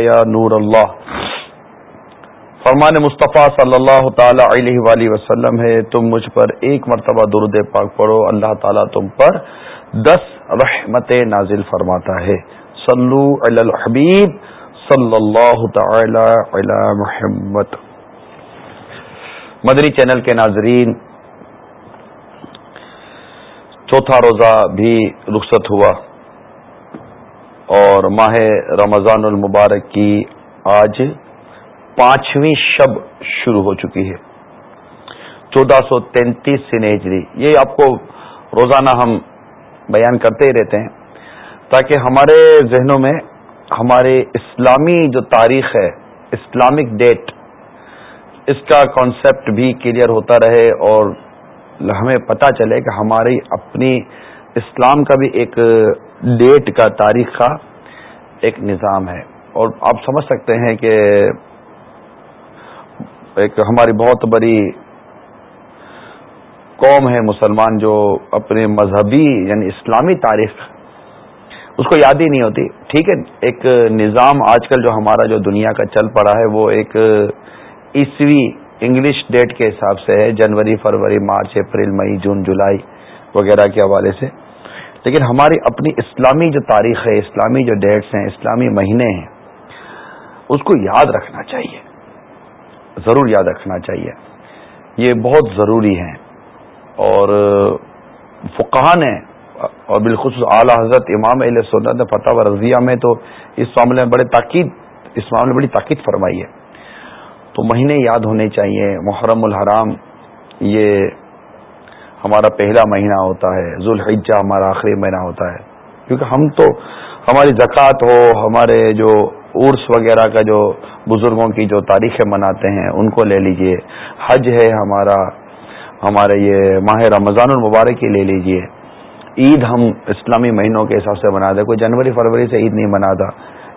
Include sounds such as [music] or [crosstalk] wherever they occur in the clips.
یا نور اللہ۔ فرمان مصطفیٰ صلی اللہ تعالی علیہ وآلہ وسلم ہے، تم مجھ پر ایک مرتبہ درد پاک پڑھو، اللہ تعالیٰ تم پر دس رحمت نازل فرماتا ہے۔ صلو علی الحبیب صلی اللہ تعالی علی محمد۔ مدری چینل کے ناظرین، چوتھا روزہ بھی رخصت ہوا۔ اور ماہ رمضان المبارک کی آج پانچویں شب شروع ہو چکی ہے۔ چودہ سو تینتیس سن ہجری۔ یہ آپ کو روزانہ ہم بیان کرتے ہی رہتے ہیں۔ تاکہ ہمارے ذہنوں میں ہمارے اسلامی جو تاریخ ہے، اسلامک ڈیٹ، اس کا کانسیپٹ بھی کلیئر ہوتا رہے اور ہمیں پتہ چلے کہ ہماری اپنی اسلام کا بھی ایک ڈیٹ کا تاریخ کا ایک نظام ہے۔ اور آپ سمجھ سکتے ہیں کہ ایک ہماری بہت بڑی قوم ہے مسلمان جو اپنے مذہبی یعنی اسلامی تاریخ اس کو یاد ہی نہیں ہوتی۔ ٹھیک ہے، ایک نظام آج کل جو ہمارا جو دنیا کا چل پڑا ہے، وہ ایک عیسوی انگلش ڈیٹ کے حساب سے ہے، جنوری، فروری، مارچ، اپریل، مئی، جون، جولائی وغیرہ کے حوالے سے۔ لیکن ہماری اپنی اسلامی جو تاریخ ہے، اسلامی جو ڈیٹس ہیں، اسلامی مہینے ہیں، اس کو یاد رکھنا چاہیے۔ ضرور یاد رکھنا چاہیے۔ یہ بہت ضروری ہیں۔ اور فقہ نے اور بالخصوص اعلی حضرت امام علیہ سنت فتح و رضیہ میں تو اس معاملے میں بڑے تاکید، اس معاملے میں بڑی تاکید فرمائی ہے۔ تو مہینے یاد ہونے چاہیے، محرم الحرام، یہ ہمارا پہلا مہینہ ہوتا ہے، ذوالحجہ ہمارا آخری مہینہ ہوتا ہے۔ کیونکہ ہم تو ہماری زکوٰۃ ہو، ہمارے جو عرس وغیرہ کا جو بزرگوں کی جو تاریخیں مناتے ہیں، ان کو لے لیجیے۔ حج ہے ہمارا، ہمارے یہ ماہ رمضان المبارک کی لے لیجیے۔ عید ہم اسلامی مہینوں کے حساب سے مناتے ہیں۔ کوئی جنوری، فروری سے عید نہیں مناتا۔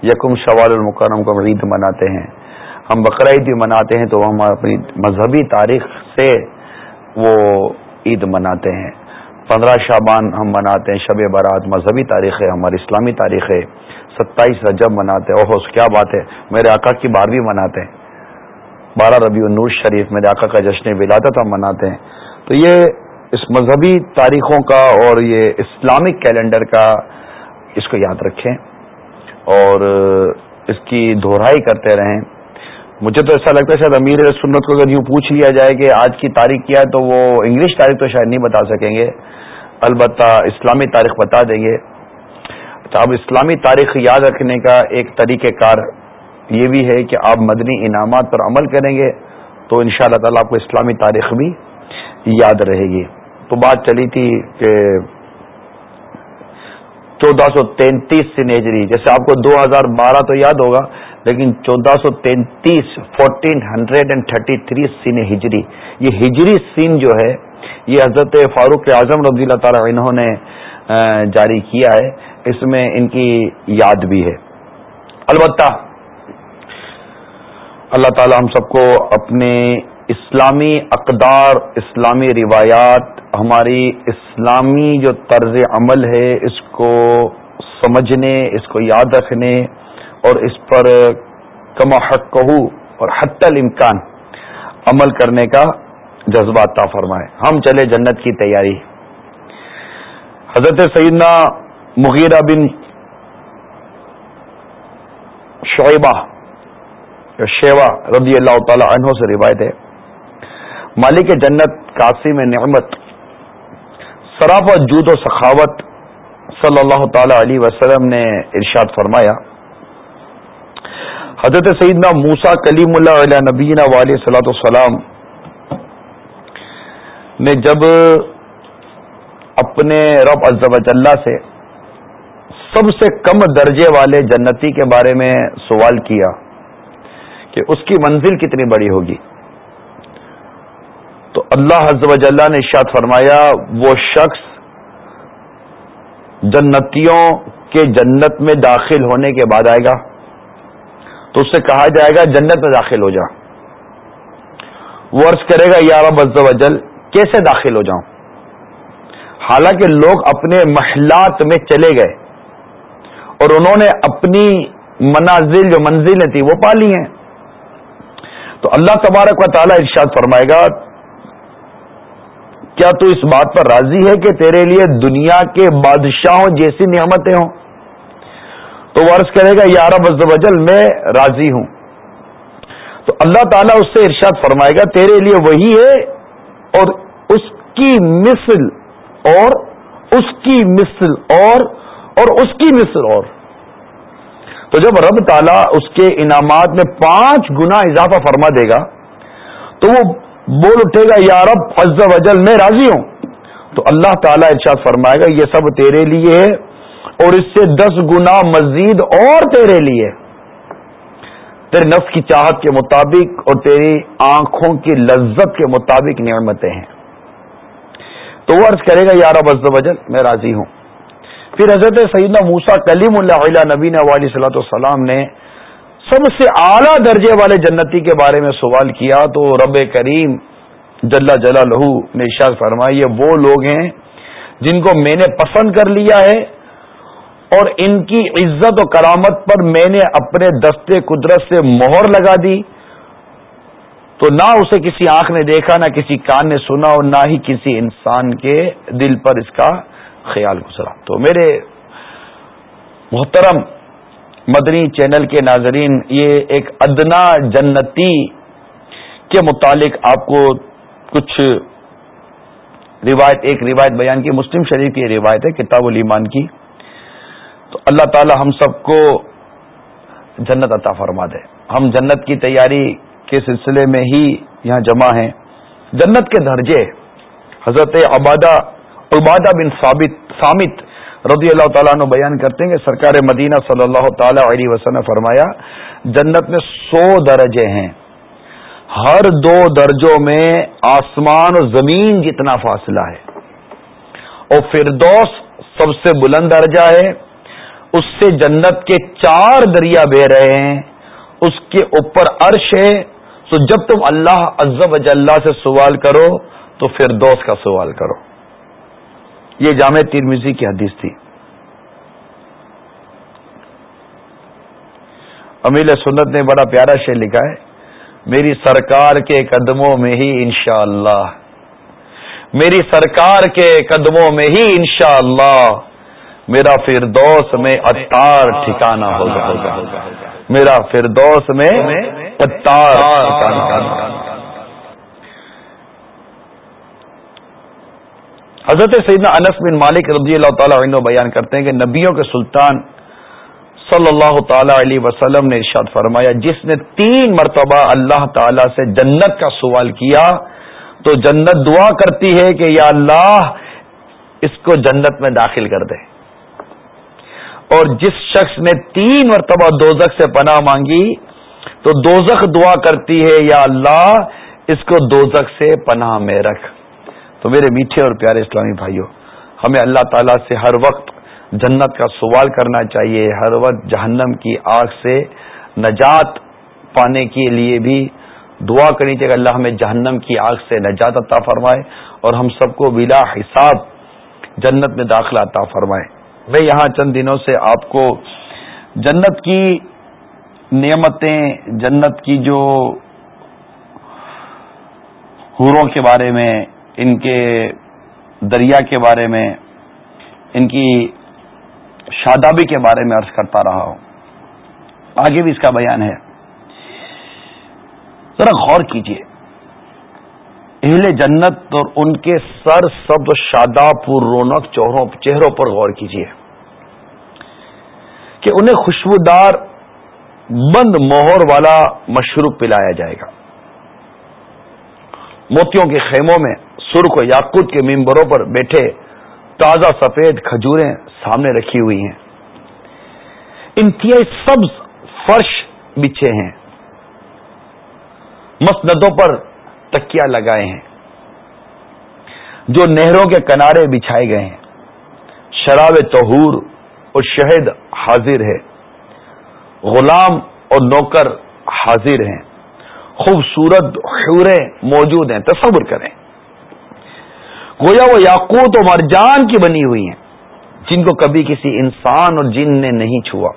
یکم شوال المکرم کو ہم عید مناتے ہیں۔ ہم بقرعید بھی مناتے ہیں تو ہم اپنی مذہبی تاریخ سے وہ عید مناتے ہیں۔ پندرہ شابان ہم مناتے ہیں، شب برات مذہبی تاریخ ہے، ہماری اسلامی تاریخ ہے۔ ستائیس رجب مناتے ہیں۔ اوہ کیا بات ہے۔ میرے آقا کی بارہویں مناتے ہیں۔ بارہ ربیع النور شریف میرے آقا کا جشن ولادت ہم مناتے ہیں۔ تو یہ اس مذہبی تاریخوں کا اور یہ اسلامک کیلنڈر کا اس کو یاد رکھیں اور اس کی دہرائی کرتے رہیں۔ مجھے تو ایسا لگتا ہے شاید امیر سنت کو اگر یوں پوچھ لیا جائے کہ آج کی تاریخ کیا ہے، تو وہ انگلش تاریخ تو شاید نہیں بتا سکیں گے۔ البتہ اسلامی تاریخ بتا دیں گے۔ تو اب اسلامی تاریخ یاد رکھنے کا ایک طریقہ کار یہ بھی ہے کہ آپ مدنی انعامات پر عمل کریں گے تو ان شاء اللہ تعالیٰ آپ کو اسلامی تاریخ بھی یاد رہے گی۔ تو بات چلی تھی کہ چودہ سو تینتیس سے نیجری، جیسے آپ کو دو ہزار بارہ تو یاد ہوگا لیکن چودہ سو تینتیس fourteen hundred and thirty three سین ہجری یہ ہجری سین جو ہے یہ حضرت فاروق اعظم رضی اللہ تعالی انہوں نے جاری کیا ہے اس میں ان کی یاد بھی ہے البتہ اللہ تعالی ہم سب کو اپنے اسلامی اقدار اسلامی روایات ہماری اسلامی جو طرز عمل ہے اس کو سمجھنے اس کو یاد رکھنے اور اس پر کما حق کہو اور حت الامکان عمل کرنے کا جذبات تا فرمائے۔ ہم چلے جنت کی تیاری۔ حضرت سیدنا مغیرہ بن شعیبہ شیوا رضی اللہ تعالی عنہ سے روایت ہے۔ مالک جنت قاسم نعمت سراف جود و سخاوت صلی اللہ تعالی علیہ وسلم نے ارشاد فرمایا۔ حضرت سیدنا موسا کلیم اللہ علیہ نبینہ علیہ صلاۃ السلام نے جب اپنے رب اللہ سے سب سے کم درجے والے جنتی کے بارے میں سوال کیا کہ اس کی منزل کتنی بڑی ہوگی، تو اللہ حضب وجاللہ نے ارشاد فرمایا، وہ شخص جنتیوں کے جنت میں داخل ہونے کے بعد آئے گا۔ تو اس سے کہا جائے گا جنت میں داخل ہو جا۔ وہ عرض کرے گا، یا رب عز و جل، کیسے داخل ہو جاؤں؟ حالانکہ لوگ اپنے محلات میں چلے گئے اور انہوں نے اپنی منازل جو منزلیں تھیں وہ پالی ہیں۔ تو اللہ تبارک و تعالی ارشاد فرمائے گا، کیا تو اس بات پر راضی ہے کہ تیرے لیے دنیا کے بادشاہوں جیسی نعمتیں ہوں؟ تو وہ عرض کرے گا یار وجل میں راضی ہوں۔ تو اللہ تعالیٰ اس سے ارشاد فرمائے گا، تیرے لیے وہی ہے اور اس کی مثل اور، اس کی مثل اور اور اس کی مثل اور۔ تو جب رب تعالیٰ اس کے انعامات میں پانچ گنا اضافہ فرما دے گا، تو وہ بول اٹھے گا، یا رب فض وجل میں راضی ہوں۔ تو اللہ تعالیٰ ارشاد فرمائے گا، یہ سب تیرے لیے ہے اور اس سے دس گنا مزید اور تیرے لیے۔ تیرے نفس کی چاہت کے مطابق اور تیری آنکھوں کی لذت کے مطابق نعمتیں ہیں۔ تو وہ عرض کرے گا یار اب وجل میں راضی ہوں۔ پھر حضرت سیدنا موسا کلیم اللہ علیہ نبی علیہ صلاحت السلام نے سب سے اعلیٰ درجے والے جنتی کے بارے میں سوال کیا۔ تو رب کریم جلا جلا لہو نے اشار فرمایا یہ وہ لوگ ہیں جن کو میں نے پسند کر لیا ہے اور ان کی عزت و کرامت پر میں نے اپنے دستے قدرت سے مہر لگا دی۔ تو نہ اسے کسی آنکھ نے دیکھا، نہ کسی کان نے سنا اور نہ ہی کسی انسان کے دل پر اس کا خیال گزرا۔ تو میرے محترم مدنی چینل کے ناظرین، یہ ایک ادنا جنتی کے متعلق آپ کو کچھ روایت، ایک روایت بیان کی۔ مسلم شریف کی روایت ہے، کتاب الایمان کی۔ تو اللہ تعالی ہم سب کو جنت عطا فرما دے۔ ہم جنت کی تیاری کے سلسلے میں ہی یہاں جمع ہیں۔ جنت کے درجے، حضرت عبادہ عبادہ بن ثابت سامت رضی اللہ تعالیٰ عنہ بیان کرتے ہیں کہ سرکار مدینہ صلی اللہ تعالی علیہ وسلم نے فرمایا، جنت میں سو درجے ہیں۔ ہر دو درجوں میں آسمان و زمین جتنا فاصلہ ہے۔ اور فردوس سب سے بلند درجہ ہے۔ اس سے جنت کے چار دریا بہ رہے ہیں، اس کے اوپر عرش ہے۔ تو جب تم اللہ عزب اجلّہ سے سوال کرو، تو فردوس کا سوال کرو۔ یہ جامع ترمیزی کی حدیث تھی۔ امیل سنت نے بڑا پیارا شعر لکھا ہے، میری سرکار کے قدموں میں ہی انشاءاللہ۔ اللہ میری سرکار کے قدموں میں ہی انشاءاللہ۔ اللہ میرا فردوس میں اتار ٹھکانا ہوگا. میرا فردوس میں اتار ٹھکانا حضرت سیدنا انس بن مالک رضی اللہ تعالیٰ عنہ بیان کرتے ہیں کہ نبیوں کے سلطان صلی اللہ تعالی علیہ وسلم نے ارشاد فرمایا، جس نے تین مرتبہ اللہ تعالی سے جنت کا سوال کیا، تو جنت دعا کرتی ہے کہ یا اللہ اس کو جنت میں داخل کر دے۔ اور جس شخص نے تین مرتبہ دوزخ سے پناہ مانگی تو دوزخ دعا کرتی ہے، یا اللہ، اس کو دوزخ سے پناہ میں رکھ. تو میرے میٹھے اور پیارے اسلامی بھائیوں، ہمیں اللہ تعالیٰ سے ہر وقت جنت کا سوال کرنا چاہیے، ہر وقت جہنم کی آگ سے نجات پانے کے لیے بھی دعا کرنی چاہیے اللہ ہمیں جہنم کی آگ سے نجات عطا فرمائے اور ہم سب کو بلا حساب جنت میں داخلہ عطا فرمائے۔ میں یہاں چند دنوں سے آپ کو جنت کی نعمتیں، جنت کی جو حوروں کے بارے میں، ان کے دریا کے بارے میں، ان کی شادابی کے بارے میں عرض کرتا رہا ہوں۔ آگے بھی اس کا بیان ہے۔ ذرا غور کیجیے اہل جنت اور ان کے سر سب شاداب پور رونق، چہروں پر غور کیجیے کہ انہیں خوشبودار بند موہر والا مشروب پلایا جائے گا۔ موتیوں کے خیموں میں سرخ و یاقوت کے ممبروں پر بیٹھے تازہ سفید کھجوریں سامنے رکھی ہوئی ہیں۔ انتہائی سبز فرش بچھے ہیں۔ مسندوں پر تکیا لگائے ہیں۔ جو نہروں کے کنارے بچھائے گئے ہیں۔ شراب تہور اور شہد حاضر ہے۔ غلام اور نوکر حاضر ہیں۔ خوبصورت حوریں موجود ہیں۔ تصور کریں۔ گویا وہ یاقوت و مرجان کی بنی ہوئی ہیں، جن کو کبھی کسی انسان اور جن نے نہیں چھوا۔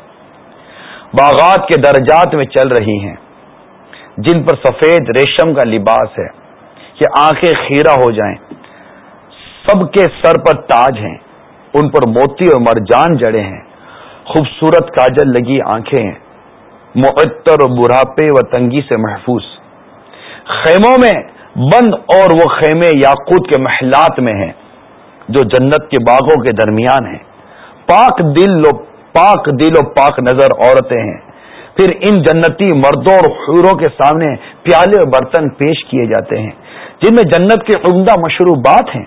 باغات کے درجات میں چل رہی ہیں۔ جن پر سفید ریشم کا لباس ہے کہ آنکھیں خیرہ ہو جائیں۔ سب کے سر پر تاج ہیں۔ ان پر موتی اور مرجان جڑے ہیں۔ خوبصورت کاجل لگی آنکھیں ہیں معطر و بڑھاپے و تنگی سے محفوظ۔ خیموں میں بند اور وہ خیمے یاقوت کے محلات میں ہیں، جو جنت کے باغوں کے درمیان ہیں۔ پاک دل لو پاک دل و پاک نظر عورتیں ہیں۔ پھر ان جنتی مردوں اور حوروں کے سامنے پیالے اور برتن پیش کیے جاتے ہیں، جن میں جنت کے عمدہ مشروبات ہیں۔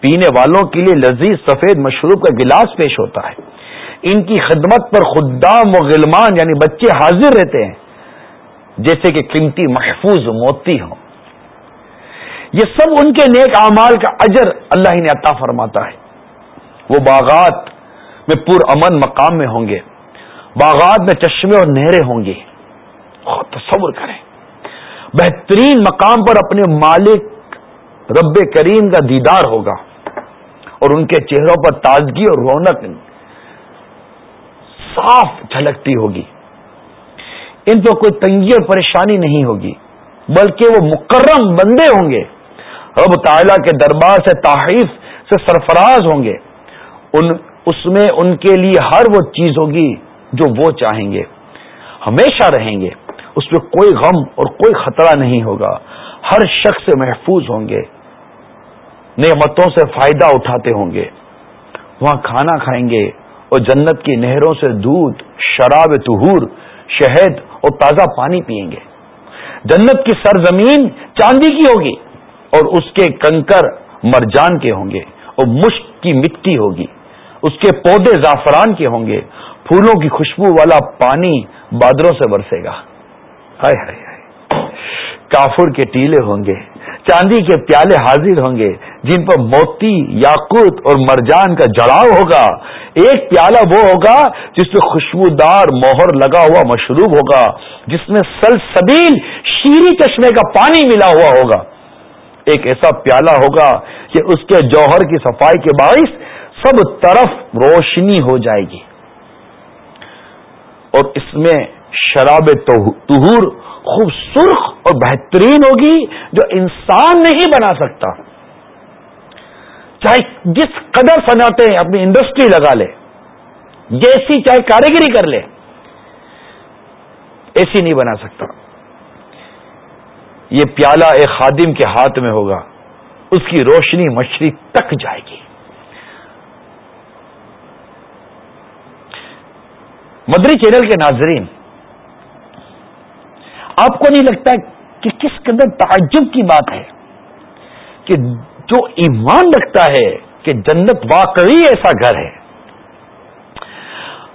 پینے والوں کے لیے لذیذ سفید مشروب کا گلاس پیش ہوتا ہے۔ ان کی خدمت پر خدام و غلمان یعنی بچے حاضر رہتے ہیں، جیسے کہ قیمتی محفوظ موتی ہوں۔ یہ سب ان کے نیک اعمال کا اجر اللہ ہی نے عطا فرماتا ہے۔ وہ باغات میں پر امن مقام میں ہوں گے۔ باغات میں چشمے اور نہریں ہوں گی۔ تصور کریں۔ بہترین مقام پر اپنے مالک رب کریم کا دیدار ہوگا اور ان کے چہروں پر تازگی اور رونق صاف جھلکتی ہوگی۔ ان پر کوئی تنگی اور پریشانی نہیں ہوگی، بلکہ وہ مکرم بندے ہوں گے۔ رب تعالیٰ کے دربار سے تحریف سے سرفراز ہوں گے۔ ان، اس میں ان کے لیے ہر وہ چیز ہوگی جو وہ چاہیں گے۔ ہمیشہ رہیں گے۔ اس میں کوئی غم اور کوئی خطرہ نہیں ہوگا۔ ہر شخص سے محفوظ ہوں گے۔ نعمتوں سے فائدہ اٹھاتے ہوں گے۔ وہاں کھانا کھائیں گے اور جنت کی نہروں سے دودھ، شراب تہور شہد اور تازہ پانی پیئیں گے۔ جنت کی سرزمین چاندی کی ہوگی اور اس کے کنکر مرجان کے ہوں گے اور مشک کی مٹی ہوگی۔ اس کے پودے زعفران کے ہوں گے۔ پھولوں کی خوشبو والا پانی بادروں سے برسے گا۔ ہائے ہائے ہائے۔ کافر کے ٹیلے ہوں گے۔ چاندی کے پیالے حاضر ہوں گے، جن پر موتی، یاقوت اور مرجان کا جڑاؤ ہوگا۔ ایک پیالہ وہ ہوگا جس میں خوشبودار موہر لگا ہوا مشروب ہوگا، جس میں سلسبیل شیری چشمے کا پانی ملا ہوا ہوگا۔ ایک ایسا پیالہ ہوگا کہ اس کے جوہر کی صفائی کے باعث سب طرف روشنی ہو جائے گی۔ اور اس میں شراب تہور خوب سرخ اور بہترین ہوگی جو انسان نہیں بنا سکتا۔ چاہے جس قدر صنعتیں اپنی انڈسٹری لگا لے جیسی چاہے کاریگری کر لے، ایسی نہیں بنا سکتا۔ یہ پیالہ ایک خادم کے ہاتھ میں ہوگا، اس کی روشنی مچھلی تک جائے گی۔ مدری چینل کے ناظرین آپ کو نہیں لگتا کہ کس قدر تعجب کی بات ہے کہ جو ایمان رکھتا ہے کہ جنت واقعی ایسا گھر ہے،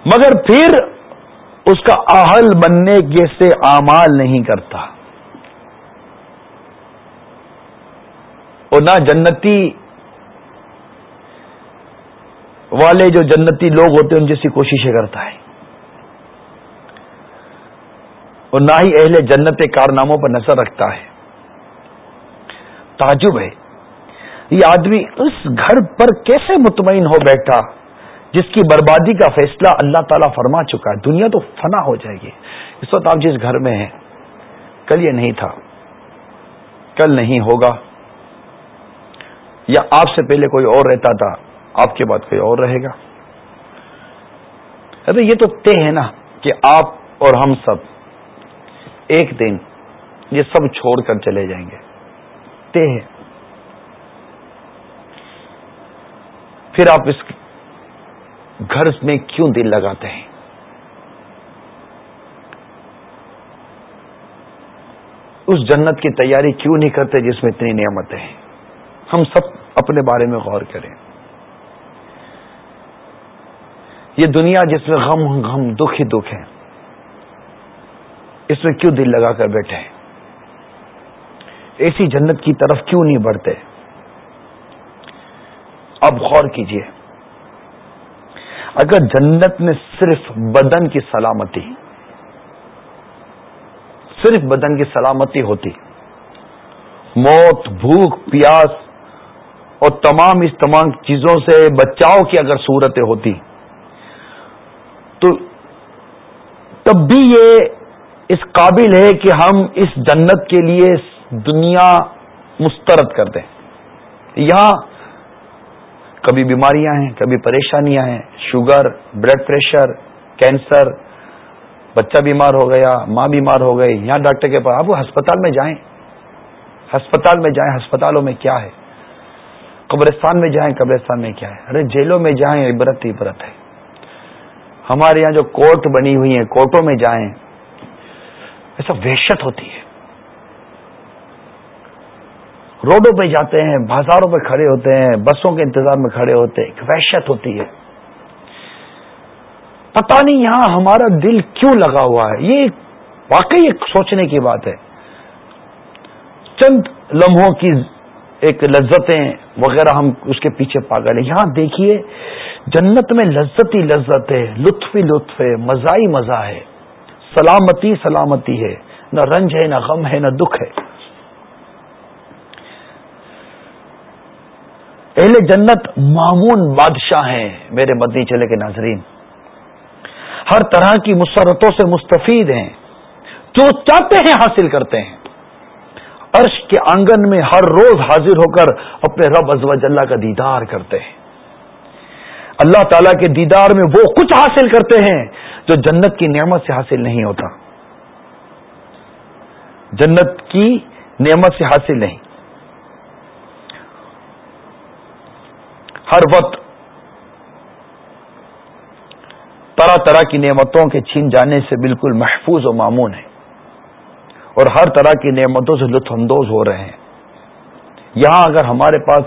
مگر پھر اس کا آہل بننے جیسے اعمال نہیں کرتا۔ اور نہ جنتی والے جو جنتی لوگ ہوتے ہیں، ان جیسی کوششیں کرتا ہے۔ اور نہ ہی اہل جنت کارناموں پر نظر رکھتا ہے۔ تعجب ہے۔ یہ آدمی اس گھر پر کیسے مطمئن ہو بیٹھا؟ جس کی بربادی کا فیصلہ اللہ تعالیٰ فرما چکا ہے۔ دنیا تو فنا ہو جائے گی۔ اس وقت آپ جس گھر میں ہیں، کل یہ نہیں تھا۔ کل نہیں ہوگا۔ یا آپ سے پہلے کوئی اور رہتا تھا، آپ کے بعد کوئی اور رہے گا۔ ارے یہ تو طے ہے نا کہ آپ اور ہم سب ایک دن یہ سب چھوڑ کر چلے جائیں گے۔ تے ہے پھر آپ اس گھر میں کیوں دل لگاتے ہیں؟ اس جنت کی تیاری کیوں نہیں کرتے جس میں اتنی نعمتیں ہیں؟ ہم سب اپنے بارے میں غور کریں۔ یہ دنیا جس میں غم غم، دکھ ہی دکھ ہے۔ اس میں کیوں دل لگا کر بیٹھے ایسی جنت کی طرف کیوں نہیں بڑھتے؟ اب غور کیجیے، اگر جنت میں صرف بدن کی سلامتی، صرف بدن کی سلامتی ہوتی، موت، بھوک، پیاس اور تمام اس تمام چیزوں سے بچاؤ کی اگر صورتیں ہوتی، تو تب بھی یہ اس قابل ہے کہ ہم اس جنت کے لیے دنیا مسترد کر دیں۔ یہاں کبھی بیماریاں ہیں، کبھی پریشانیاں ہیں۔ شوگر، بلڈ پریشر، کینسر، بچہ بیمار ہو گیا، ماں بیمار ہو گئی، یہاں ڈاکٹر کے پاس آپ ہسپتال میں جائیں۔ ہسپتال میں جائیں، ہسپتالوں میں کیا ہے؟ قبرستان میں جائیں، قبرستان میں کیا ہے؟ ارے جیلوں میں جائیں، عبرت عبرت ہے۔ ہمارے یہاں جو کورٹ بنی ہوئی ہیں، کورٹوں میں جائیں۔ ایسا وحشت ہوتی ہے۔ روڈوں پہ جاتے ہیں، بازاروں پہ کھڑے ہوتے ہیں، بسوں کے انتظار میں کھڑے ہوتے ہیں، ایک وحشت ہوتی ہے۔ پتہ نہیں یہاں ہمارا دل کیوں لگا ہوا ہے۔ یہ واقعی ایک سوچنے کی بات ہے۔ چند لمحوں کی ایک لذتیں وغیرہ ہم اس کے پیچھے پاگل ہیں۔ یہاں دیکھیے، جنت میں لذت ہی لذت ہے لطف ہی لطف ہے، مزہ ہی مزہ ہے۔ سلامتی سلامتی ہے۔ نہ رنج ہے، نہ غم ہے، نہ دکھ ہے۔ اہل جنت معمون بادشاہ ہیں، میرے مدنی چلے کے ناظرین۔ ہر طرح کی مسرتوں سے مستفید ہیں۔ جو چاہتے ہیں حاصل کرتے ہیں۔ عرش کے آنگن میں ہر روز حاضر ہو کر اپنے رب ازوج اللہ کا دیدار کرتے ہیں۔ اللہ تعالی کے دیدار میں وہ کچھ حاصل کرتے ہیں۔ جو جنت کی نعمت سے حاصل نہیں ہوتا۔ جنت کی نعمت سے حاصل نہیں۔ ہر وقت طرح طرح کی نعمتوں کے چھین جانے سے بالکل محفوظ و معمون ہے اور ہر طرح کی نعمتوں سے لطف اندوز ہو رہے ہیں۔ یہاں اگر ہمارے پاس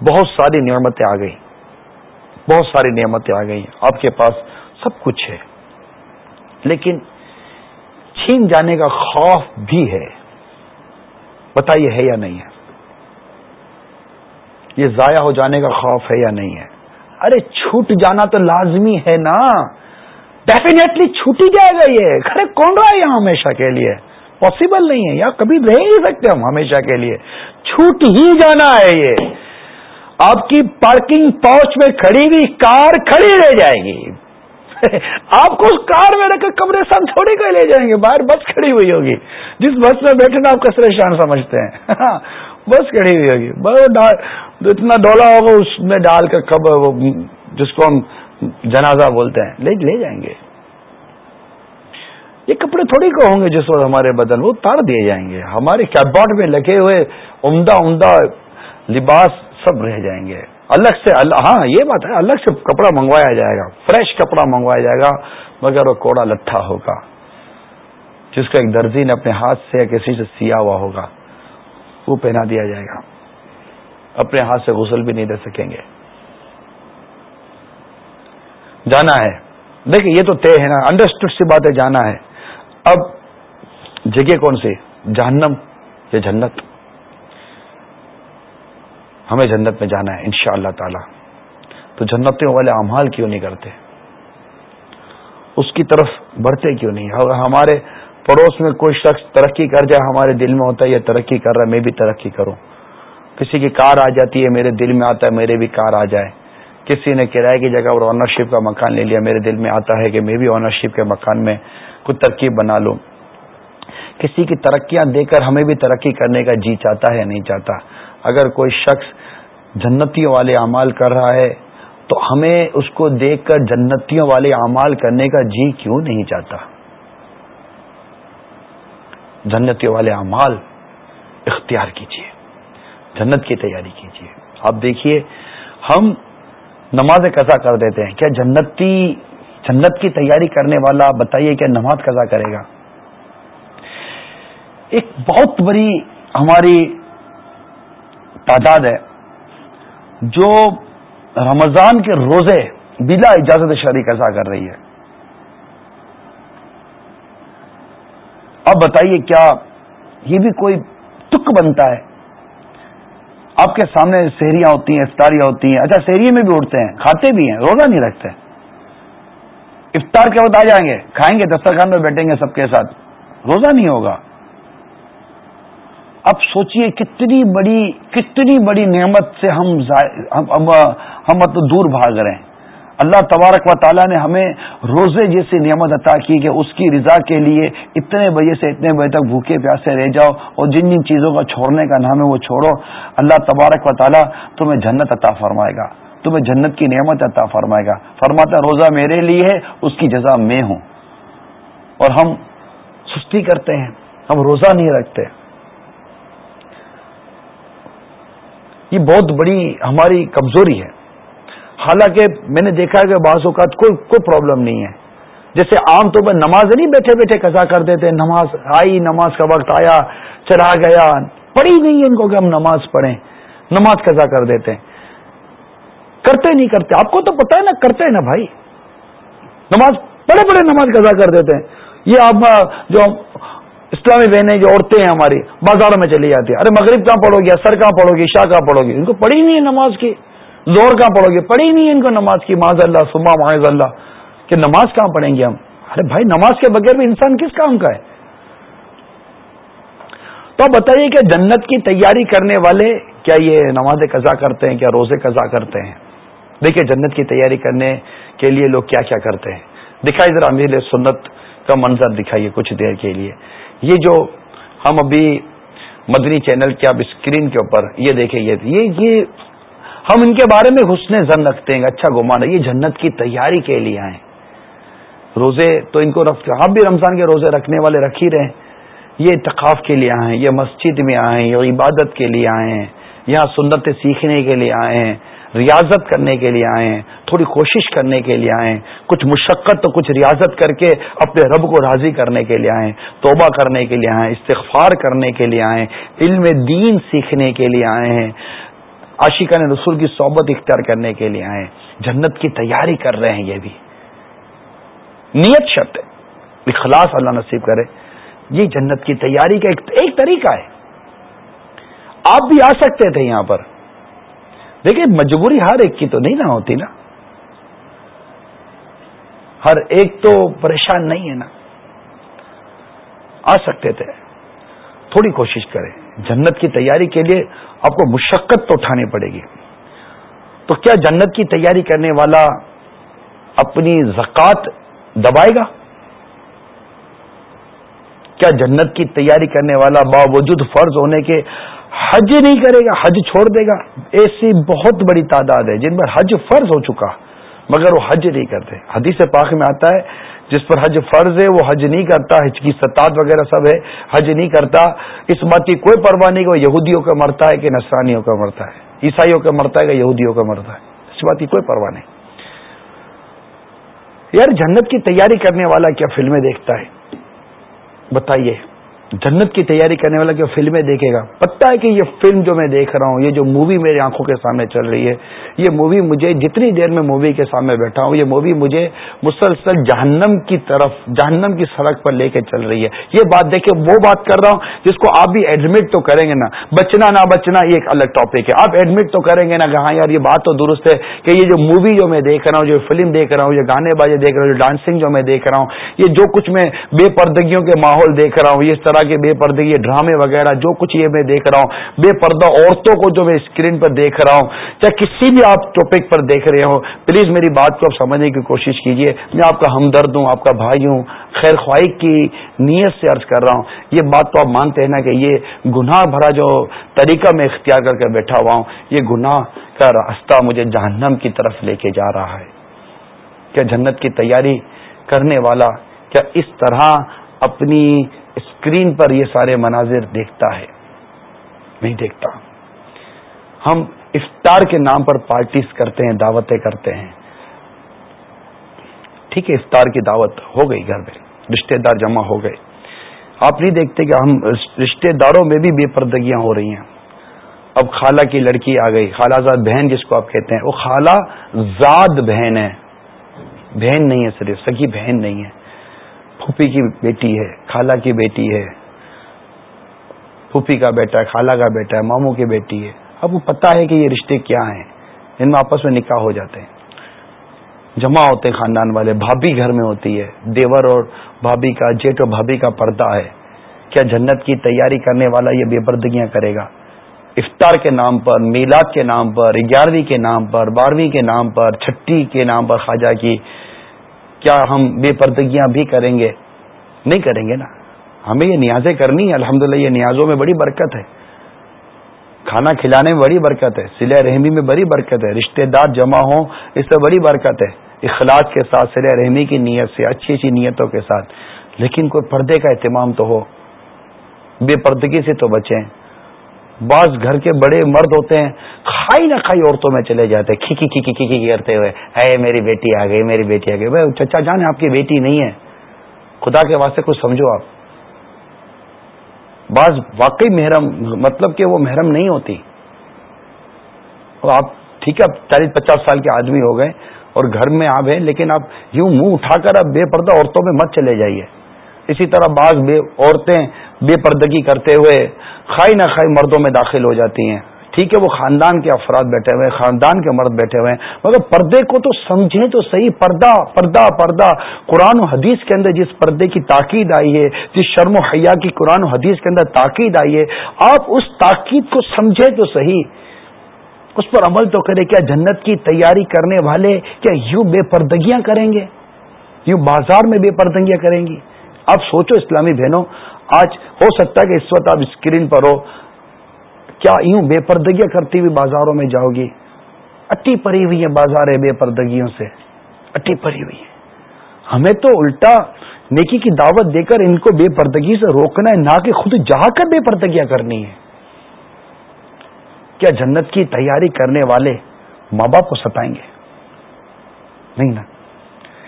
بہت ساری نعمتیں آ گئی بہت ساری نعمتیں آ گئی آپ کے پاس سب کچھ ہے۔ لیکن چھین جانے کا خوف بھی ہے۔ بتائیے ہے یا نہیں ہے؟ یہ ضائع ہو جانے کا خوف ہے یا نہیں ہے؟ ارے چھوٹ جانا تو لازمی ہے نا۔ ڈیفینیٹلی چھوٹ ہی جائے گا یہ۔ ارے کون رہا ہے یہاں ہمیشہ کے لیے؟ پاسبل نہیں ہے۔ یا کبھی رہ ہی سکتے ہم ہمیشہ کے لیے۔ چھوٹ ہی جانا ہے یہ۔ آپ کی پارکنگ پاؤچ میں کھڑی ہوئی کار کھڑی رہ جائے گی۔ آپ کو اس کار میں رکھ کمرے ساتھ تھوڑی کر لے جائیں گے، باہر بس کھڑی ہوئی ہوگی۔ جس بس میں بیٹھنا آپ کسرے شان سمجھتے ہیں۔ [laughs] بس کھڑی ہوئی ہوگی۔ بس اتنا ڈولا ہوگا، اس میں ڈال کر کب وہ جس کو ہم جنازہ بولتے ہیں، لے لے جائیں گے۔ یہ کپڑے تھوڑی کو ہوں گے جس وقت ہمارے بدن، وہ تاڑ دیے جائیں گے۔ ہمارے کیب بورڈ میں لگے ہوئے عمدہ عمدہ لباس سب رہ جائیں گے۔ الگ سے ہاں یہ بات ہے الگ سے کپڑا منگوایا جائے گا فریش کپڑا منگوایا جائے گا، مگر وہ کوڑا لٹھا ہوگا۔ جس کا ایک درزی نے اپنے ہاتھ سے یا کسی سے سیا ہوا ہوگا، وہ پہنا دیا جائے گا۔ اپنے ہاتھ سے غسل بھی نہیں دے سکیں گے۔ جانا ہے۔ دیکھیں، یہ تو طے ہے نا انڈرسٹوڈ سی بات ہے جانا ہے۔ اب جگہ کون سی؟ جہنم یا جنت؟ ہمیں جنت میں جانا ہے ان شاء اللہ تعالی۔ تو جنتوں والے امال کیوں نہیں کرتے؟ اس کی طرف بڑھتے کیوں نہیں؟ اگر ہمارے پڑوس میں کوئی شخص ترقی کر جائے، ہمارے دل میں ہوتا ہے، یہ ترقی کر رہا ہے، میں بھی ترقی کروں۔ کسی کی کار آ جاتی ہے، میرے دل میں آتا ہے، میرے بھی کار آ جائے۔ کسی نے کرائے کی جگہ اور آنرشپ کا مکان لے لیا، میرے دل میں آتا ہے کہ میں بھی آنرشپ کے مکان میں کچھ ترکیب بنا لوں۔ کسی کی ترقیاں دے کر ہمیں بھی ترقی کرنے کا جی چاہتا ہے نہیں چاہتا؟ اگر کوئی شخص جنتیوں والے اعمال کر رہا ہے، تو ہمیں اس کو دیکھ کر جنتیوں والے اعمال کرنے کا جی کیوں نہیں چاہتا؟ جنتیوں والے اعمال اختیار کیجیے جنت کی تیاری کیجیے آپ دیکھیے، ہم نماز قضا کر دیتے ہیں۔ کیا جنتی، جنت کی تیاری کرنے والا بتائیے کیا نماز قضا کرے گا؟ ایک بہت بڑی ہماری تعداد ہے۔ جو رمضان کے روزے بلا اجازت شرح قضا کر رہی ہے۔ اب بتائیے کیا یہ بھی کوئی تک بنتا ہے؟ آپ کے سامنے سہریاں ہوتی ہیں، افطاریاں ہوتی ہیں۔ اچھا سہری میں بھی اٹھتے ہیں، کھاتے بھی ہیں، روزہ نہیں رکھتے۔ افطار کے وقت آ جائیں گے، کھائیں گے، دسترخوان میں بیٹھیں گے سب کے ساتھ۔ روزہ نہیں ہوگا۔ اب سوچئے کتنی بڑی کتنی بڑی نعمت سے ہم ہم مطلب دور بھاگ رہے ہیں۔ اللہ تبارک و تعالیٰ نے ہمیں روزے جیسی نعمت عطا کی کہ اس کی رضا کے لیے اتنے بجے سے اتنے بجے تک بھوکے پیاسے رہ جاؤ اور جن جن چیزوں کا چھوڑنے کا نام ہے وہ چھوڑو۔ اللہ تبارک و تعالیٰ تمہیں جنت عطا فرمائے گا، تمہیں جنت کی نعمت عطا فرمائے گا۔ فرماتا روزہ میرے لیے ہے، اس کی جزا میں ہوں۔ اور ہم سستی کرتے ہیں، ہم روزہ نہیں رکھتے۔ یہ بہت بڑی ہماری کمزوری ہے۔ حالانکہ میں نے دیکھا کہ بعض اوقات کوئی کوئی پرابلم نہیں ہے۔ جیسے عام طور پر نماز نہیں بیٹھے بیٹھے قزا کر دیتے، نماز آئی، نماز کا وقت آیا، چلا گیا، پڑھی نہیں ہے ان کو کہ ہم نماز پڑھیں، نماز قزا کر دیتے۔ کرتے نہیں کرتے۔ آپ کو تو پتا ہے نا، کرتے ہیں نا بھائی۔ نماز، بڑے بڑے نماز قزا کر دیتے۔ ہیں یہ آپ جو اسلامی بہنیں جو عورتیں ہیں ہماری، بازاروں میں چلی جاتی ہیں۔ ارے مغرب کہاں پڑھو گی؟ اثر کہاں پڑھو گی؟ شاہ کہاں پڑھو گی؟ ان کو پڑھی نہیں ہے نماز کی۔ زور کہاں پڑھو گے پڑھی نہیں ہے ان کو نماز کی۔ معاذ اللہ سما معاذ اللہ۔ کہ نماز کہاں پڑھیں گے ہم؟ ارے بھائی، نماز کے بغیر بھی انسان کس کام کا ہے؟ تو آپ بتائیے کہ جنت کی تیاری کرنے والے کیا یہ نماز قضا کرتے ہیں؟ کیا روزے قضا کرتے ہیں؟ دیکھیے جنت کی تیاری کرنے کے لیے لوگ کیا کیا کرتے ہیں۔ دکھائی ذرا امیر سنت کا منظر دکھائیے کچھ دیر کے لیے۔ یہ جو ہم ابھی مدنی چینل کے اب اسکرین کے اوپر یہ دیکھیں، یہ یہ ہم ان کے بارے میں حسن زن رکھتے ہیں اچھا گمان ہے، یہ جنت کی تیاری کے لیے آئے روزے تو ان کو رکھتے آپ بھی رمضان کے روزے رکھنے والے رکھ ہی رہے یہ اتقاف کے لیے آئے یہ مسجد میں آئے ہیں، یہ عبادت کے لیے آئے ہیں، یہاں سنت سیکھنے کے لیے آئے ہیں۔ ریاضت کرنے کے لیے آئے ہیں، تھوڑی کوشش کرنے کے لیے آئے ہیں۔ کچھ مشقت تو کچھ ریاضت کر کے اپنے رب کو راضی کرنے کے لیے آئے ہیں، توبہ کرنے کے لیے آئے استغفار کرنے کے لیے آئے علم دین سیکھنے کے لیے آئے ہیں۔ عاشقہ نے رسول کی صحبت اختیار کرنے کے لیے آئے جنت کی تیاری کر رہے ہیں یہ بھی۔ نیت شرط ہے۔ اخلاص اللہ نصیب کرے۔ یہ جنت کی تیاری کا ایک طریقہ ہے۔ آپ بھی آ سکتے تھے یہاں پر۔ دیکھیں مجبوری ہر ایک کی تو نہیں نہ ہوتی نا۔ ہر ایک تو پریشان نہیں ہے نا۔ آ سکتے تھے۔ تھوڑی کوشش کریں۔ جنت کی تیاری کے لیے آپ کو مشقت تو اٹھانی پڑے گی۔ تو کیا جنت کی تیاری کرنے والا اپنی زکوٰۃ دبائے گا؟ کیا جنت کی تیاری کرنے والا باوجود فرض ہونے کے حج نہیں کرے گا، حج چھوڑ دے گا۔ ایسی بہت بڑی تعداد ہے جن پر حج فرض ہو چکا، مگر وہ حج نہیں کرتے۔ حدیث پاک میں آتا ہے، جس پر حج فرض ہے، وہ حج نہیں کرتا، حج کی ستاد وغیرہ سب ہے، حج نہیں کرتا۔ اس بات کی کوئی پرواہ نہیں کہ وہ یہودیوں کا مرتا ہے کہ نسرانیوں کا مرتا ہے۔ عیسائیوں کا مرتا ہے کہ یہودیوں کا مرتا ہے۔ اس بات کی کوئی پرواہ نہیں۔ یار جنت کی تیاری کرنے والا کیا فلمیں دیکھتا ہے؟ بتائیے۔ جنت کی تیاری کرنے والا جو فلمیں دیکھے گا، پتہ ہے کہ یہ فلم جو میں دیکھ رہا ہوں، یہ جو مووی میری آنکھوں کے سامنے چل رہی ہے، یہ مووی مجھے جتنی دیر میں مووی کے سامنے بیٹھا ہوں، یہ مووی مجھے مسلسل جہنم کی طرف، جہنم کی سڑک پر لے کے چل رہی ہے۔ یہ بات دیکھے وہ بات کر رہا ہوں جس کو آپ بھی ایڈمٹ تو کریں گے نا۔ بچنا نہ بچنا یہ ایک الگ ٹاپک ہے۔ آپ ایڈمٹ تو کریں گے نا کہ ہاں یار، یہ بات تو درست ہے کہ یہ جو مووی جو میں دیکھ رہا ہوں، جو فلم دیکھ رہا ہوں یہ گانے بازے دیکھ رہا ہوں، جو ڈانسنگ جو میں دیکھ رہا ہوں، یہ جو کچھ میں بے پردگیوں کے ماحول دیکھ رہا ہوں اس طرح طرح کے بے پردگی ڈرامے وغیرہ جو کچھ یہ میں دیکھ رہا ہوں، بے پردہ عورتوں کو جو میں اسکرین پر دیکھ رہا ہوں، چاہے کسی بھی آپ ٹاپک پر دیکھ رہے ہوں پلیز میری بات کو آپ سمجھنے کی کوشش کیجیے میں آپ کا ہمدرد ہوں، آپ کا بھائی ہوں، خیر خواہ کی نیت سے عرض کر رہا ہوں۔ یہ بات تو آپ مانتے ہیں نا کہ یہ گناہ بھرا جو طریقہ میں اختیار کر کے بیٹھا ہوا ہوں، یہ گناہ کا راستہ مجھے جہنم کی طرف لے کے جا رہا ہے۔ کیا جنت کی تیاری کرنے والا کیا اس طرح اپنی اسکرین پر یہ سارے مناظر دیکھتا ہے۔ نہیں دیکھتا۔ ہم افطار کے نام پر پارٹیز کرتے ہیں، دعوتیں کرتے ہیں۔ ٹھیک ہے، افطار کی دعوت ہو گئی گھر میں رشتے دار جمع ہو گئے۔ آپ نہیں دیکھتے کہ ہم رشتے داروں میں بھی بے پردگیاں ہو رہی ہیں۔ اب خالہ کی لڑکی آ گئی۔ خالہ زاد بہن جس کو آپ کہتے ہیں، وہ خالہ زاد بہن ہے۔ بہن نہیں ہے صرف، سگی بہن نہیں ہے۔ پھوپھی کی بیٹی ہے، خالہ کی بیٹی ہے۔ پھوپھی کا بیٹا ہے، خالہ کا بیٹا ہے، ماموں کی بیٹی ہے۔ اب وہ پتا ہے کہ یہ رشتے کیا ہیں۔ ان میں آپس میں نکاح ہو جاتے ہیں۔ جمع ہوتے ہیں خاندان والے، بھابھی گھر میں ہوتی ہے۔ دیور اور بھابھی کا جیٹ اور بھابھی کا پردہ ہے۔ کیا جنت کی تیاری کرنے والا یہ بے پردگیاں کرے گا؟ افطار کے نام پر، میلاد کے نام پر، گیارہویں کے نام پر، بارہویں کے نام پر، چھٹی کے نام پر خواجہ کی کیا ہم بے پردگیاں بھی کریں گے؟ نہیں کریں گے نا۔ ہمیں یہ نیازیں کرنی ہے الحمد یہ نیازوں میں بڑی برکت ہے۔ کھانا کھلانے میں بڑی برکت ہے، سلیہ رحمی میں بڑی برکت ہے، رشتہ دار جمع ہوں، اس سے بڑی برکت ہے۔ اخلاق کے ساتھ، سلیہ رحمی کی نیت سے، اچھی اچھی نیتوں کے ساتھ۔ لیکن کوئی پردے کا اہتمام تو ہو۔ بے پردگی سے تو بچیں۔ بعض گھر کے بڑے مرد ہوتے ہیں، کھائی نہ کھائی عورتوں میں چلے جاتے ہیں، کھیکی کھیکی کھیکی کرتے ہوئے، اے میری بیٹی آ گئی، میری بیٹی آ گئی۔ بھائی، چچا جان، آپ کی بیٹی نہیں ہے۔ خدا کے واسطے کچھ سمجھو آپ۔ بعض واقعی محرم مطلب کہ وہ محرم نہیں ہوتی۔ آپ ٹھیک ہے چالیس پچاس سال کے آدمی ہو گئے اور گھر میں آپ ہیں، لیکن آپ یوں منہ اٹھا کر اب بے پردہ عورتوں میں مت چلے جائیے۔ اسی طرح بعض بے عورتیں بے پردگی کرتے ہوئے کھائی نہ کھائی مردوں میں داخل ہو جاتی ہیں۔ ٹھیک ہے، وہ خاندان کے افراد بیٹھے ہوئے ہیں، خاندان کے مرد بیٹھے ہوئے ہیں، مگر پردے کو تو سمجھیں تو صحیح۔ پردہ پردہ پردہ۔ قرآن و حدیث کے اندر جس پردے کی تاکید آئی ہے، جس شرم و حیا کی قرآن و حدیث کے اندر تاکید آئی ہے، آپ اس تاکید کو سمجھیں تو صحیح۔ اس پر عمل تو کرے کیا جنت کی تیاری کرنے والے کیا یوں بے پردگیاں کریں گے؟ یوں بازار میں بے پردگیاں کریں گی؟ آپ سوچو اسلامی بہنوں، آج ہو سکتا ہے کہ اس وقت آپ اسکرین پر ہو۔ کیا یوں بے پردگیاں کرتی ہوئی بازاروں میں جاؤ گی؟ اٹی پری ہوئی ہے بازار بے پردگیوں سے۔ اٹی پری ہوئی ہے ہمیں تو الٹا نیکی کی دعوت دے کر ان کو بے پردگی سے روکنا ہے، نہ کہ خود جا کر بے پردگیاں کرنی ہے کیا جنت کی تیاری کرنے والے ماں باپ کو ستائیں گے؟ نہیں نا۔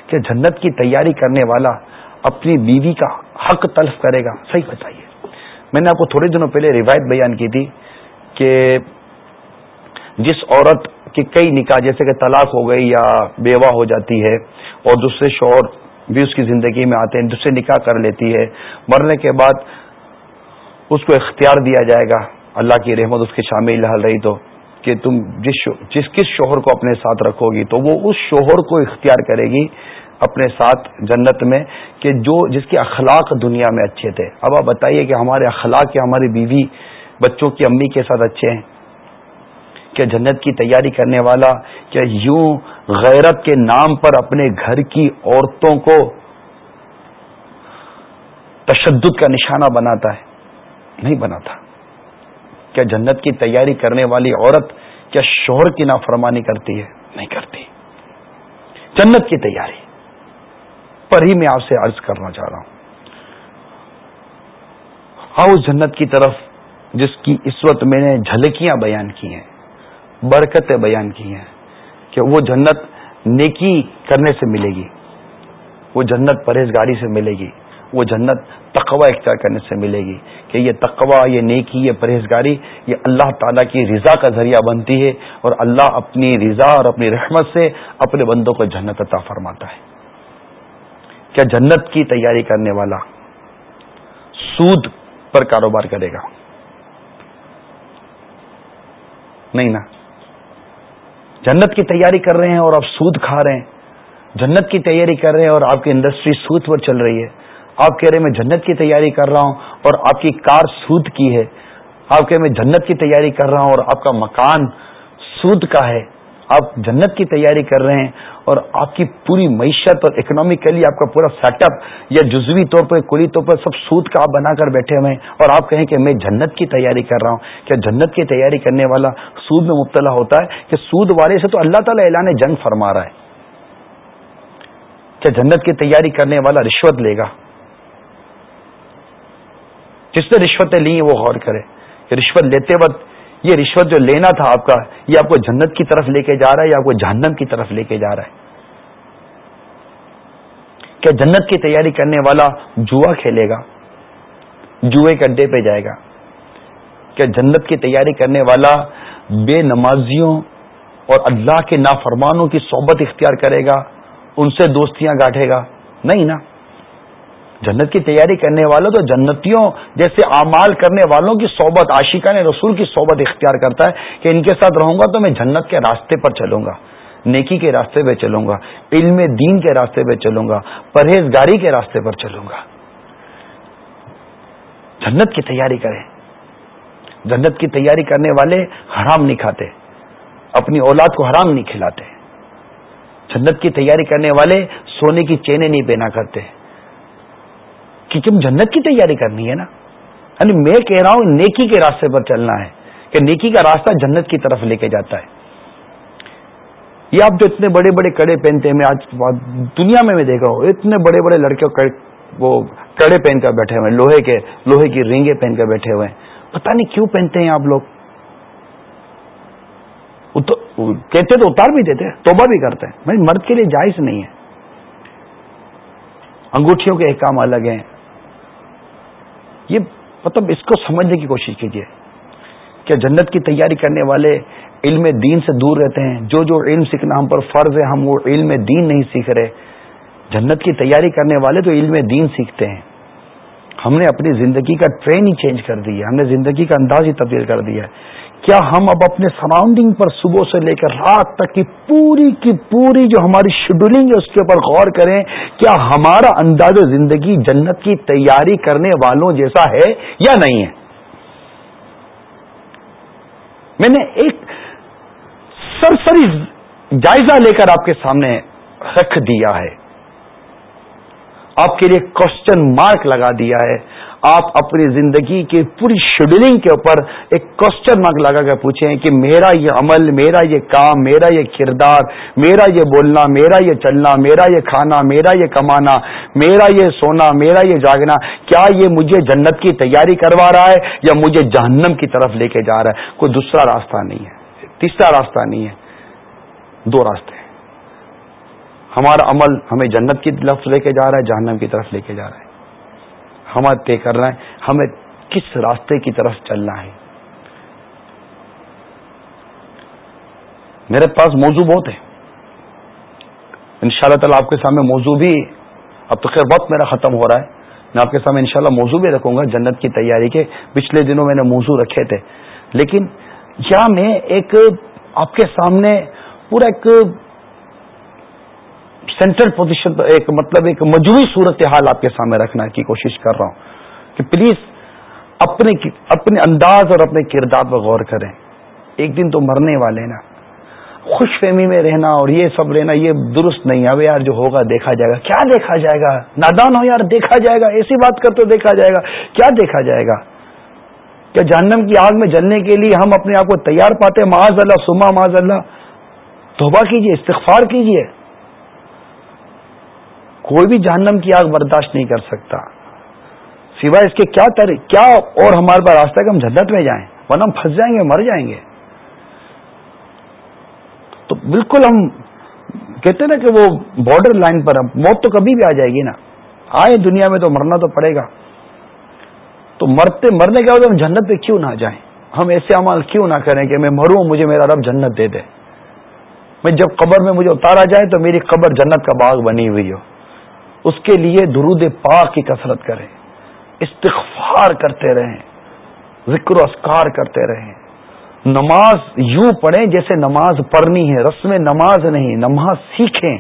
کیا جنت کی تیاری کرنے والا اپنی بیوی کا حق تلف کرے گا۔ صحیح بتائیے۔ میں نے آپ کو تھوڑے دنوں پہلے روایت بیان کی تھی کہ جس عورت کی کئی نکاح، جیسے کہ طلاق ہو گئی یا بیوہ ہو جاتی ہے اور دوسرے شوہر بھی اس کی زندگی میں آتے ہیں، دوسرے نکاح کر لیتی ہے، مرنے کے بعد اس کو اختیار دیا جائے گا۔ اللہ کی رحمت اس کی شامل حل رہی تو کہ تم جس جس کس شوہر کو اپنے ساتھ رکھو گی تو وہ اس شوہر کو اختیار کرے گی۔ اپنے ساتھ جنت میں کہ جو جس کے اخلاق دنیا میں اچھے تھے۔ اب آپ بتائیے کہ ہمارے اخلاق یا ہماری بیوی بچوں کی امی کے ساتھ اچھے ہیں؟ کیا جنت کی تیاری کرنے والا کیا یوں غیرت کے نام پر اپنے گھر کی عورتوں کو تشدد کا نشانہ بناتا ہے؟ نہیں بناتا۔ کیا جنت کی تیاری کرنے والی عورت کیا شوہر کی نافرمانی کرتی ہے؟ نہیں کرتی۔ جنت کی تیاری۔ پر ہی میں آپ سے عرض کرنا چاہ رہا ہوں۔ آؤ جنت کی طرف، جس کی اس وقت میں نے جھلکیاں بیان کی ہیں، برکتیں بیان کی ہیں، کہ وہ جنت نیکی کرنے سے ملے گی، وہ جنت پرہیزگاری سے ملے گی، وہ جنت تقوا اختیار کرنے سے ملے گی، کہ یہ تقوا یہ نیکی، یہ پرہیزگاری، یہ اللہ تعالیٰ کی رضا کا ذریعہ بنتی ہے، اور اللہ اپنی رضا اور اپنی رحمت سے اپنے بندوں کو جنت عطا فرماتا ہے۔ کیا جنت کی تیاری کرنے والا سود پر کاروبار کرے گا؟ نہیں نا۔ جنت کی تیاری کر رہے ہیں اور آپ سود کھا رہے ہیں۔ جنت کی تیاری کر رہے ہیں اور آپ کی انڈسٹری سود پر چل رہی ہے۔ آپ کہہ رہے ہیں میں جنت کی تیاری کر رہا ہوں اور آپ کی کار سود کی ہے۔ آپ کہہ میں جنت کی تیاری کر رہا ہوں اور آپ کا مکان سود کا ہے۔ آپ جنت کی تیاری کر رہے ہیں اور آپ کی پوری معیشت اور اکنامیکلی آپ کا پورا سیٹ اپ یا جزوی طور پر، کلی طور پر سب سود کا آپ بنا کر بیٹھے ہوئے ہیں اور آپ کہیں کہ میں جنت کی تیاری کر رہا ہوں۔ کیا جنت کی تیاری کرنے والا سود میں مبتلا ہوتا ہے؟ کہ سود والے سے تو اللہ تعالیٰ اعلان جنگ فرما رہا ہے۔ کیا جنت کی تیاری کرنے والا رشوت لے گا؟ جس نے رشوتیں لی ہیں وہ غور کرے۔ کہ رشوت لیتے وقت یہ رشوت جو لینا تھا آپ کا، یہ آپ کو جنت کی طرف لے کے جا رہا ہے یا آپ کو جہنم کی طرف لے کے جا رہا ہے؟ کیا جنت کی تیاری کرنے والا جوا کھیلے گا؟ جوئے کے اڈے پہ جائے گا؟ کیا جنت کی تیاری کرنے والا بے نمازیوں اور اللہ کے نافرمانوں کی صحبت اختیار کرے گا؟ ان سے دوستیاں گاٹھے گا؟ نہیں نا۔ جنت کی تیاری کرنے والوں تو جنتیوں جیسے اعمال کرنے والوں کی صحبت عاشقہ نے رسول کی صحبت اختیار کرتا ہے کہ ان کے ساتھ رہوں گا تو میں جنت کے راستے پر چلوں گا، نیکی کے راستے پہ چلوں گا، علم دین کے راستے پہ چلوں گا، پرہیزگاری کے راستے پر چلوں گا۔ جنت کی تیاری کریں۔ جنت کی تیاری کرنے والے حرام نہیں کھاتے، اپنی اولاد کو حرام نہیں کھلاتے۔ جنت کی تیاری کرنے والے سونے کی چینیں نہیں پہنا کرتے۔ کیونکہ جنت کی تیاری کرنی ہے نا یعنی میں کہہ رہا ہوں نیکی کے راستے پر چلنا ہے، کہ نیکی کا راستہ جنت کی طرف لے کے جاتا ہے۔ یہ آپ جو اتنے بڑے بڑے کڑے پہنتے ہیں، میں آج دنیا میں میں دیکھ رہا ہوں، اتنے بڑے بڑے لڑکے وہ کڑے پہن کر بیٹھے ہوئے ہیں، لوہے کے، لوہے کی رینگیں پہن کر بیٹھے ہوئے ہیں۔ پتہ نہیں کیوں پہنتے ہیں آپ لوگ؟ کہتے تو اتار بھی دیتے توبہ بھی کرتے ہیں، بھائی مرد کے لیے جائز نہیں ہے۔ انگوٹھیوں کے احکام الگ ہیں۔ یہ مطلب اس کو سمجھنے کی کوشش کیجیے کہ جنت کی تیاری کرنے والے علم دین سے دور رہتے ہیں۔ جو جو علم سیکھنا ہم پر فرض ہے، ہم وہ علم دین نہیں سیکھ رہے۔ جنت کی تیاری کرنے والے تو علم دین سیکھتے ہیں۔ ہم نے اپنی زندگی کا ٹرین ہی چینج کر دیا ہم نے زندگی کا انداز ہی تبدیل کر دیا ہے۔ کیا ہم اب اپنے سراؤنڈنگ پر صبح سے لے کر رات تک کی پوری کی پوری جو ہماری شیڈولنگ ہے اس کے اوپر غور کریں، کیا ہمارا انداز زندگی جنت کی تیاری کرنے والوں جیسا ہے یا نہیں ہے؟ میں نے ایک سرسری جائزہ لے کر آپ کے سامنے رکھ دیا ہے۔ آپ کے لیے کوشچن مارک لگا دیا ہے۔ آپ اپنی زندگی کی پوری شیڈولنگ کے اوپر ایک کوشچن مارک لگا کر پوچھیں کہ میرا یہ عمل، میرا یہ کام، میرا یہ کردار، میرا یہ بولنا، میرا یہ چلنا، میرا یہ کھانا، میرا یہ کمانا، میرا یہ سونا، میرا یہ جاگنا، کیا یہ مجھے جنت کی تیاری کروا رہا ہے یا مجھے جہنم کی طرف لے کے جا رہا ہے؟ کوئی دوسرا راستہ نہیں ہے، تیسرا راستہ نہیں ہے، دو راستے ہیں۔ ہمارا عمل ہمیں جنت کی طرف لے کے جا رہا ہے، جہنم کی طرف لے کے جا رہا ہے۔ ہمیں طے کرنا ہے ہمیں کس راستے کی طرف چلنا ہے؟ میرے پاس موضوع بہت ہے۔ ان شاء اللہ تعالیٰ آپ کے سامنے موضوع بھی، اب تو خیر وقت میرا ختم ہو رہا ہے۔ میں آپ کے سامنے انشاءاللہ موضوع بھی رکھوں گا، جنت کی تیاری کے۔ پچھلے دنوں میں نے موضوع رکھے تھے، لیکن کیا میں ایک آپ کے سامنے پورا ایک سینٹرل پوزیشن، ایک مطلب ایک مجموعی صورت حال آپ کے سامنے رکھنے کی کوشش کر رہا ہوں کہ پلیز اپنے اپنے انداز اور اپنے کردار پر غور کریں۔ ایک دن تو مرنے والے نا۔ خوش فہمی میں رہنا اور یہ سب رہنا، یہ درست نہیں ہے۔ یار جو ہوگا دیکھا جائے گا۔ کیا دیکھا جائے گا؟ نادان ہو یار، دیکھا جائے گا۔ ایسی بات کر تو دیکھا جائے گا۔ کیا دیکھا جائے گا؟ کیا جہنم کی آگ میں جلنے کے لیے ہم اپنے آپ کو تیار پاتے معاذ اللہ، سما معاذ اللہ۔ توبہ کیجیے استغفار کیجیے کوئی بھی جہنم کی آگ برداشت نہیں کر سکتا۔ سوائے اس کے کیا تر... کیا اور ہمارے پاس راستہ ہے کہ ہم جدت میں جائیں، ورنہ ہم پھنس جائیں گے، مر جائیں گے۔ تو بالکل ہم کہتے نا کہ وہ بارڈر لائن پر موت تو کبھی بھی آ جائے گی نا۔ آئے دنیا میں تو مرنا تو پڑے گا۔ تو مرتے، مرنے کے بعد ہم جنت پہ کیوں نہ جائیں؟ ہم ایسے عمل کیوں نہ کریں کہ میں مروں، مجھے میرا رب جنت دے دے۔ میں جب قبر میں مجھے اتارا جائے تو میری قبر جنت کا باغ بنی ہوئی ہو۔ اس کے لیے درود پاک کی کثرت کریں۔ استغفار کرتے رہیں۔ ذکر و اسکار کرتے رہیں۔ نماز یوں پڑھیں جیسے نماز پڑھنی ہے، رسم نماز نہیں، نماز سیکھیں۔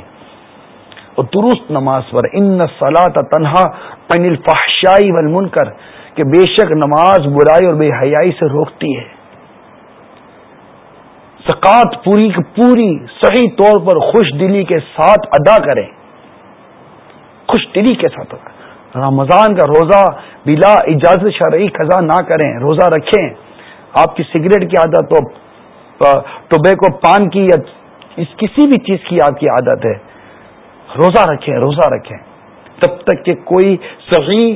اور درست نماز پر، ان سلاط تنہا پن الفحشائی ول کر کہ بے شک نماز برائی اور بے حیائی سے روکتی ہے۔ زکات پوری پوری صحیح طور پر خوش دلی کے ساتھ ادا کریں۔ خوش دلی کے ساتھ ہوگا رمضان کا روزہ بلا اجازت شرعی قضا نہ کریں، روزہ رکھیں۔ آپ کی سگریٹ کی عادت ہو ٹوبیکو پان کی یا کسی بھی چیز کی آپ کی عادت ہے۔ روزہ رکھیں روزہ رکھیں۔ تب تک کہ کوئی صحیح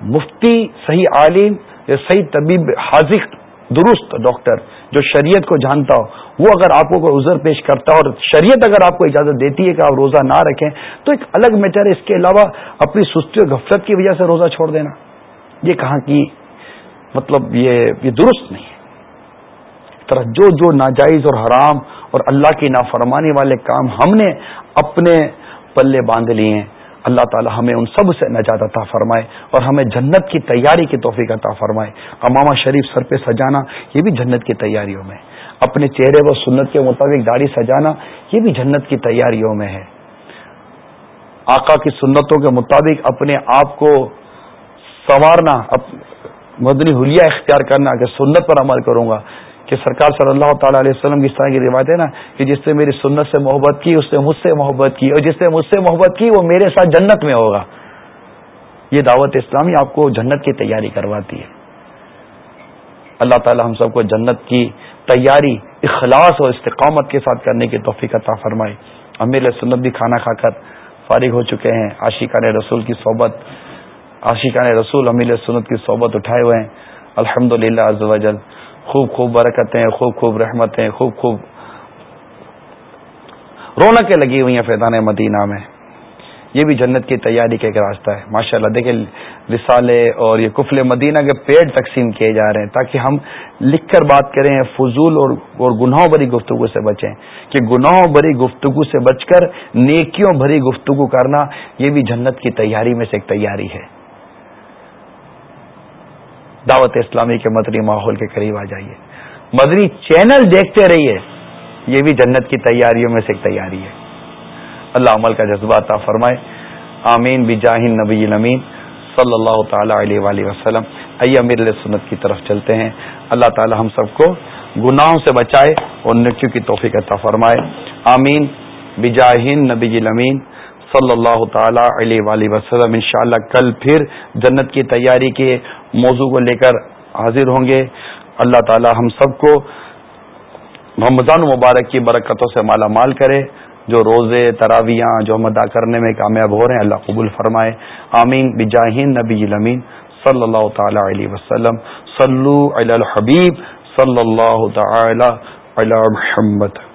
مفتی، صحیح عالم یا صحیح طبیب حاضر، درست ڈاکٹر جو شریعت کو جانتا ہو، وہ اگر آپ کو کوئی عذر پیش کرتا ہو اور شریعت اگر آپ کو اجازت دیتی ہے کہ آپ روزہ نہ رکھیں، تو ایک الگ میٹر ہے۔ اس کے علاوہ اپنی سستی اور غفلت کی وجہ سے روزہ چھوڑ دینا۔ یہ کہاں کی مطلب یہ یہ درست نہیں ہے۔ طرح جو جو ناجائز اور حرام اور اللہ کی نافرمانی والے کام ہم نے اپنے پلے باندھ لیے ہیں۔ اللہ تعالی ہمیں ان سب سے نجات عطا فرمائے اور ہمیں جنت کی تیاری کی توفیق عطا فرمائے۔ امامہ شریف سر پہ سجانا، یہ بھی جنت کی تیاریوں میں۔ اپنے چہرے و سنت کے مطابق داڑھی سجانا، یہ بھی جنت کی تیاریوں میں ہے۔ آقا کی سنتوں کے مطابق اپنے آپ کو سنوارنا مدنی حلیہ اختیار کرنا کہ سنت پر عمل کروں گا۔ کہ سرکار صلی اللہ تعالی علیہ وسلم کی اس طرح کی روایت ہے نا کہ جس نے میری سنت سے محبت کی، اس نے مجھ سے محبت کی اور جس نے مجھ سے محبت کی، وہ میرے ساتھ جنت میں ہوگا۔ یہ دعوت اسلامی آپ کو جنت کی تیاری کرواتی ہے۔ اللہ تعالی ہم سب کو جنت کی تیاری، اخلاص اور استقامت کے ساتھ کرنے کی توفیق عطا فرمائے۔ امیر سنت بھی کھانا کھا کر فارغ ہو چکے ہیں۔ عاشقان رسول کی صحبت، عاشقان رسول امیر سنت کی صحبت اٹھائے ہوئے ہیں۔ الحمد للہ خوب خوب برکتیں، خوب خوب رحمتیں، خوب خوب رونقیں لگی ہوئی ہیں فیضان مدینہ میں۔ یہ بھی جنت کی تیاری کا ایک راستہ ہے۔ ماشاء اللہ دیکھیں رسالے اور یہ کفل مدینہ کے پیڑ تقسیم کیے جا رہے ہیں تاکہ ہم لکھ کر بات کریں، فضول اور اور گناہوں بھری گفتگو سے بچیں۔ کہ گناہوں بھری گفتگو سے بچ کر، نیکیوں بھری گفتگو کرنا، یہ بھی جنت کی تیاری میں سے ایک تیاری ہے۔ دعوت اسلامی کے مدنی ماحول کے قریب آ جائیے۔ مدنی چینل دیکھتے رہیے۔ یہ بھی جنت کی تیاریوں میں سے ایک تیاری ہے۔ اللہ عمل کا جذبہ عطا فرمائے۔ آمین۔ بجاہن نبی نمین صلی اللہ تعالی علیہ وآلہ وسلم۔ آئیے امیر سنت کی طرف چلتے ہیں۔ اللہ تعالی ہم سب کو گناہوں سے بچائے اور نٹیوں کی توفیق عطا فرمائے۔ آمین۔ بجاہن نبی نمین صلی اللہ تعالی علیہ وآلہ وسلم، انشاءاللہ کل پھر جنت کی تیاری کے موضوع کو لے کر حاضر ہوں گے۔ اللہ تعالی ہم سب کو رمضان مبارک کی برکتوں سے مالا مال کرے۔ جو روزے، تراویاں، جو ہم ادا کرنے میں کامیاب ہو رہے ہیں، اللہ قبول فرمائے۔ آمین۔ بجاہین نبی المین صلی اللہ تعالی علیہ وسلم۔ صلو علی الحبیب صلی اللہ تعالی علی محمد۔